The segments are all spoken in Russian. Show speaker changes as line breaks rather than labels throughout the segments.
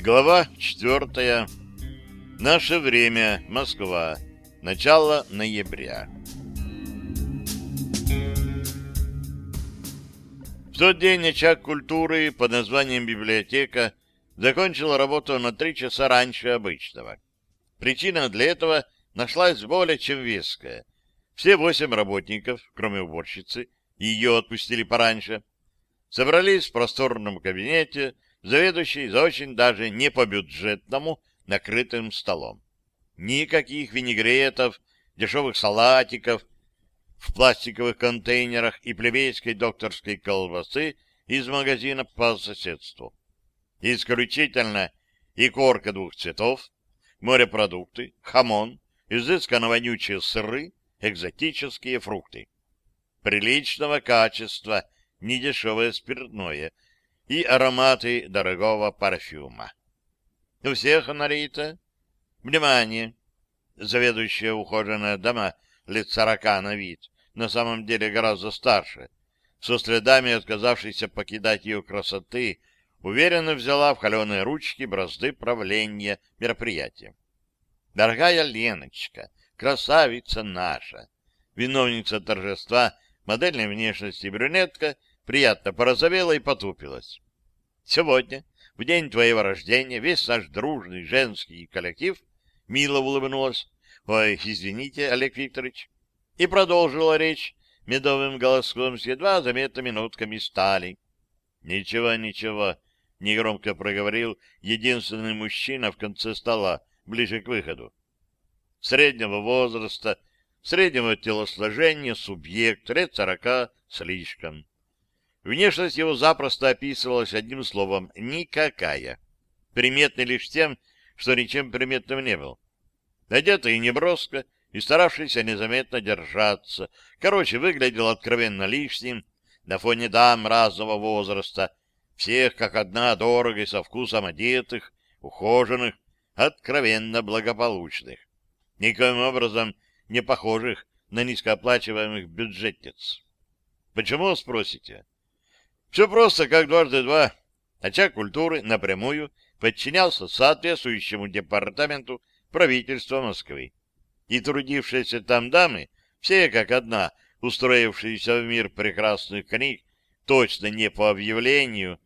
Глава четвертая. Наше время. Москва. Начало ноября. В тот день очаг культуры под названием библиотека закончил работу на три часа раньше обычного. Причина для этого нашлась более чем веская. Все восемь работников, кроме уборщицы, ее отпустили пораньше, собрались в просторном кабинете, заведующий за очень даже не по бюджетному накрытым столом. Никаких винегретов, дешевых салатиков в пластиковых контейнерах и плебейской докторской колбасы из магазина по соседству. Исключительно икорка двух цветов, морепродукты, хамон, изысканно вонючие сыры, экзотические фрукты. Приличного качества, недешевое спиртное — и ароматы дорогого парфюма. У всех налито. Внимание! Заведующая ухоженная дама лет сорока на вид, на самом деле гораздо старше, со следами отказавшейся покидать ее красоты, уверенно взяла в холеные ручки бразды правления мероприятия. Дорогая Леночка, красавица наша, виновница торжества, модельной внешности брюнетка — приятно порозовела и потупилась. Сегодня, в день твоего рождения, весь наш дружный женский коллектив мило улыбнулась. Ой, извините, Олег Викторович. И продолжила речь медовым голоском с едва заметными нотками стали. Ничего, ничего, негромко проговорил единственный мужчина в конце стола, ближе к выходу. Среднего возраста, среднего телосложения, субъект, лет сорока слишком. Внешность его запросто описывалась одним словом «никакая». Приметный лишь тем, что ничем приметным не был. Одетый неброско и старавшийся незаметно держаться. Короче, выглядел откровенно лишним на фоне дам разного возраста, всех как одна дорого и со вкусом одетых, ухоженных, откровенно благополучных, никоим образом не похожих на низкооплачиваемых бюджетниц. Почему, спросите? Все просто, как дважды два. Очаг культуры напрямую подчинялся соответствующему департаменту правительства Москвы. И трудившиеся там дамы, все как одна, устроившиеся в мир прекрасных книг, точно не по объявлению,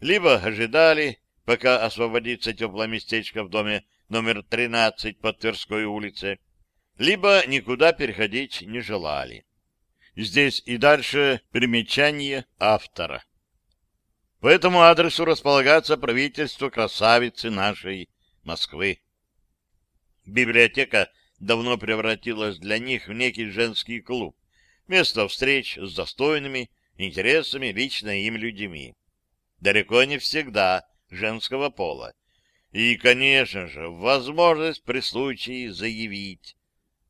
либо ожидали, пока освободится теплое местечко в доме номер 13 по Тверской улице, либо никуда переходить не желали. Здесь и дальше примечание автора. По этому адресу располагается правительство красавицы нашей Москвы. Библиотека давно превратилась для них в некий женский клуб, место встреч с достойными, интересными лично им людьми. Далеко не всегда женского пола. И, конечно же, возможность при случае заявить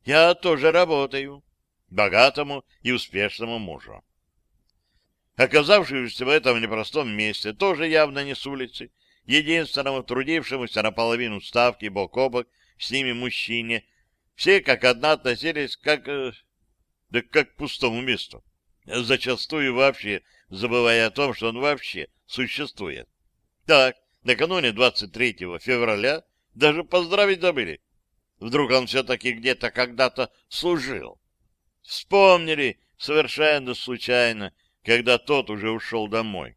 «Я тоже работаю» богатому и успешному мужу оказавшемуся в этом непростом месте, тоже явно не с улицы, единственному трудившемуся наполовину ставки бок о бок с ними мужчине, все как одна относились как... Э, да как к пустому месту, зачастую вообще забывая о том, что он вообще существует. Так, накануне 23 февраля даже поздравить забыли. Вдруг он все-таки где-то когда-то служил. Вспомнили совершенно случайно, когда тот уже ушел домой.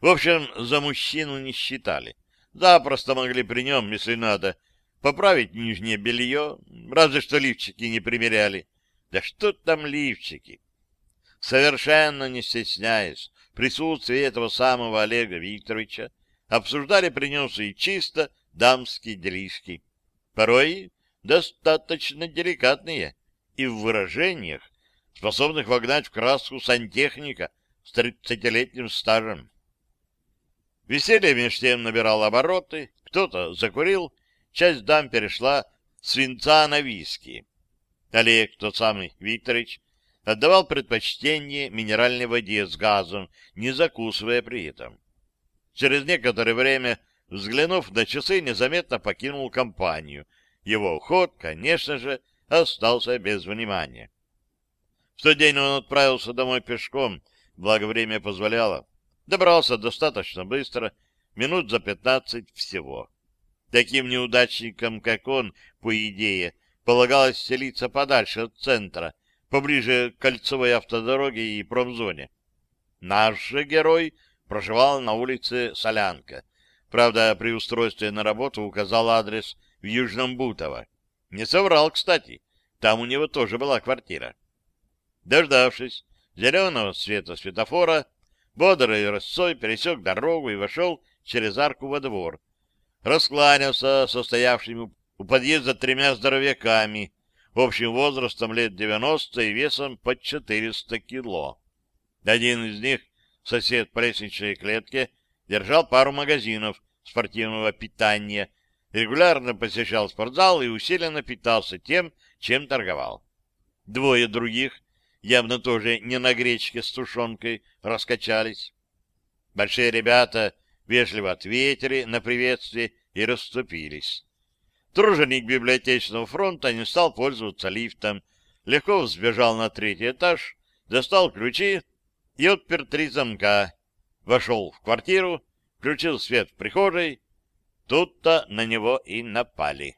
В общем, за мужчину не считали. Запросто могли при нем, если надо, поправить нижнее белье, разве что лифчики не примеряли. Да что там лифчики? Совершенно не стесняясь присутствия этого самого Олега Викторовича, обсуждали при нем свои чисто дамские делишки, порой достаточно деликатные, и в выражениях, способных вогнать в краску сантехника с тридцатилетним стажем. Веселье меж тем набирало обороты, кто-то закурил, часть дам перешла с винца на виски. Олег, тот самый Викторович, отдавал предпочтение минеральной воде с газом, не закусывая при этом. Через некоторое время, взглянув на часы, незаметно покинул компанию. Его уход, конечно же, остался без внимания. В тот день он отправился домой пешком, благо время позволяло. Добрался достаточно быстро, минут за пятнадцать всего. Таким неудачникам, как он, по идее, полагалось селиться подальше от центра, поближе к кольцевой автодороге и промзоне. Наш же герой проживал на улице Солянка. Правда, при устройстве на работу указал адрес в Южном Бутово. Не соврал, кстати. Там у него тоже была квартира. Дождавшись зеленого света светофора, бодрой рысцой пересек дорогу и вошел через арку во двор. Раскланялся состоявшими у подъезда тремя здоровяками, общим возрастом лет девяносто и весом под четыреста кило. Один из них, сосед по лестничной клетке, держал пару магазинов спортивного питания, регулярно посещал спортзал и усиленно питался тем, чем торговал. Двое других, явно тоже не на гречке с тушенкой, раскачались. Большие ребята вежливо ответили на приветствие и расступились. Труженик библиотечного фронта не стал пользоваться лифтом, легко взбежал на третий этаж, достал ключи и отпер три замка. Вошел в квартиру, включил свет в прихожей. Тут-то на него и напали.